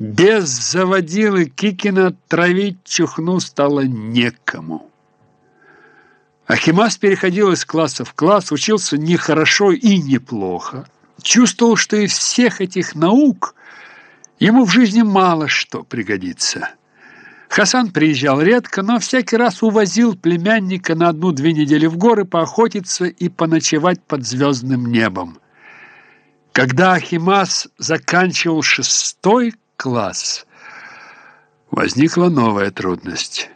Без заводилы Кикина травить чухну стало некому. Ахимас переходил из класса в класс, учился нехорошо и неплохо. Чувствовал, что из всех этих наук ему в жизни мало что пригодится. Хасан приезжал редко, но всякий раз увозил племянника на одну-две недели в горы поохотиться и поночевать под звездным небом. Когда Ахимас заканчивал шестой класс, возникла новая трудность.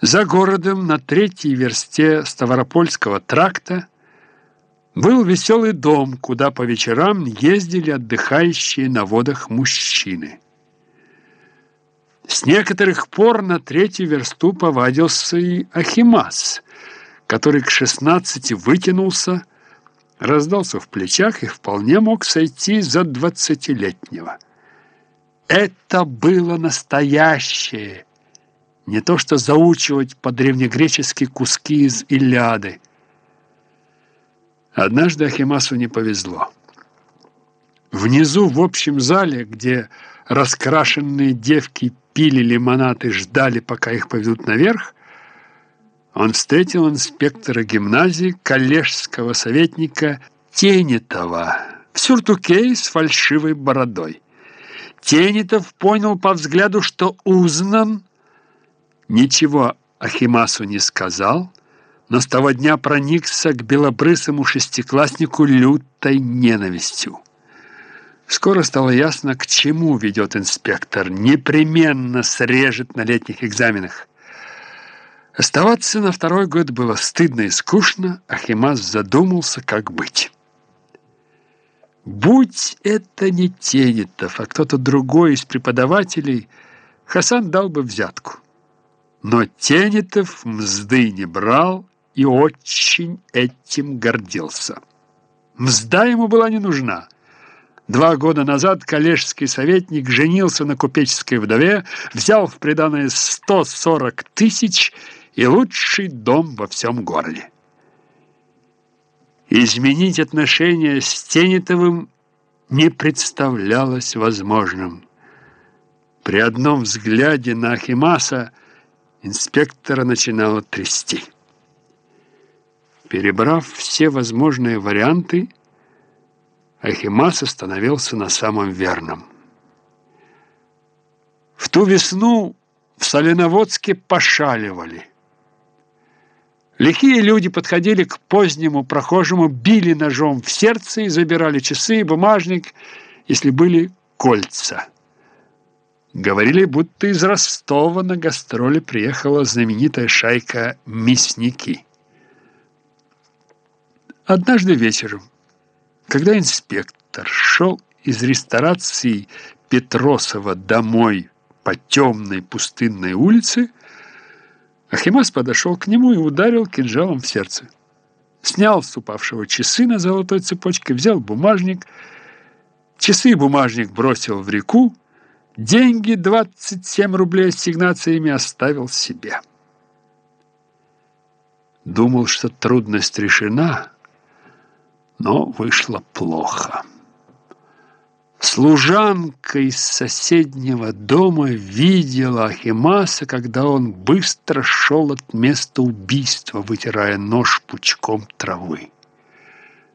За городом на третьей версте Ставропольского тракта был веселый дом, куда по вечерам ездили отдыхающие на водах мужчины. С некоторых пор на третью версту повадился и Ахимас, который к шестнадцати вытянулся, раздался в плечах и вполне мог сойти за двадцатилетнего. Это было настоящее, не то что заучивать по-древнегречески куски из Илиады. Однажды Ахимасу не повезло. Внизу, в общем зале, где раскрашенные девки пили лимонад и ждали, пока их поведут наверх, он встретил инспектора гимназии, коллежского советника Тенетова в сюртуке с фальшивой бородой. Тенетов понял по взгляду, что узнан, ничего Ахимасу не сказал, но с того дня проникся к белобрысому шестикласснику лютой ненавистью. Скоро стало ясно, к чему ведет инспектор. Непременно срежет на летних экзаменах. Оставаться на второй год было стыдно и скучно, Ахимас задумался, как быть. Будь это не Тенетов, а кто-то другой из преподавателей, Хасан дал бы взятку. Но Тенетов мзды не брал и очень этим гордился. Мзда ему была не нужна. Два года назад коллежский советник женился на купеческой вдове, взял в приданое 140 тысяч и лучший дом во всем городе. Изменить отношения с Тенетовым не представлялось возможным. При одном взгляде на Ахимаса инспектора начинало трясти. Перебрав все возможные варианты, Ахимас остановился на самом верном. В ту весну в Соленоводске пошаливали – Лихие люди подходили к позднему прохожему, били ножом в сердце и забирали часы и бумажник, если были кольца. Говорили, будто из Ростова на гастроли приехала знаменитая шайка «Мясники». Однажды вечером, когда инспектор шел из ресторации Петросова домой по темной пустынной улице, Ахимас подошел к нему и ударил кинжалом в сердце. Снял с упавшего часы на золотой цепочке, взял бумажник, часы и бумажник бросил в реку, деньги, 27 рублей ассигнациями, оставил себе. Думал, что трудность решена, но вышло плохо. Служанка из соседнего дома видела Ахимаса, когда он быстро шел от места убийства, вытирая нож пучком травы.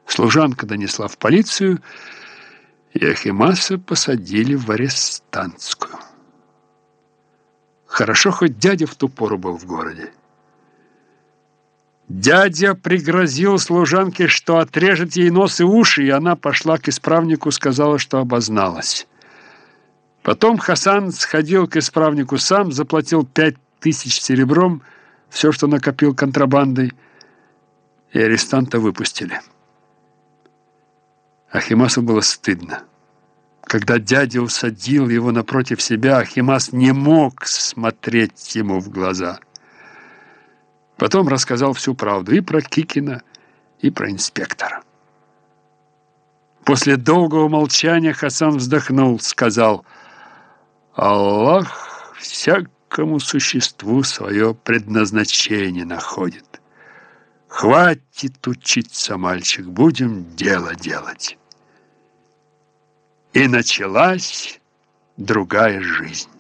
Служанка донесла в полицию, и Ахимаса посадили в арестантскую. Хорошо, хоть дядя в ту пору был в городе. Дядя пригрозил служанке, что отрежет ей нос и уши, и она пошла к исправнику, сказала, что обозналась. Потом Хасан сходил к исправнику сам, заплатил пять тысяч серебром, все, что накопил контрабандой, и арестанта выпустили. Ахимасу было стыдно. Когда дядя усадил его напротив себя, Ахимас не мог смотреть ему в глаза – Потом рассказал всю правду и про Кикина, и про инспектора. После долгого молчания Хасан вздохнул, сказал, «Аллах всякому существу свое предназначение находит. Хватит учиться, мальчик, будем дело делать». И началась другая жизнь.